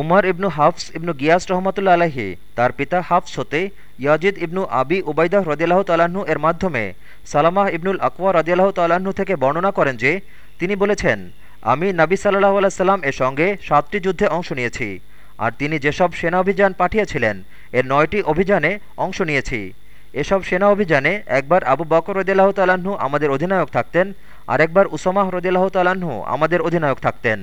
উমর ইবনু হাফস ইবনু গিয়াস রহমতুল্লা আলাহি তার পিতা হাফস হতে ইয়াজিদ ইবনু আবি উবাইদাহ রদিয়াল্লাহ তাল্লাহ্ন এর মাধ্যমে সালামাহ ইবনুল আকওয়া রদিয়াল্লাহ তাল্লাহ্ন থেকে বর্ণনা করেন যে, তিনি বলেছেন, আমি নাবি সাল্লাহ সাল্লাম এর সঙ্গে সাতটি যুদ্ধে অংশ নিয়েছি, আর তিনি যেসব সেনা অভিযান পাঠিয়েছিলেন, এর নয়টি অভিযানে অংশ নিয়েছি। এসব সেনা অভিযানে একবার আবু বকর রদিল্লাহ তাল্লাহ্ন আমাদের অধিনায়ক থাকতেন আর একবার উসামাহ রদিয়াল্লাহ তাল্লাহ্ন আমাদের অধিনায়ক থাকতেন।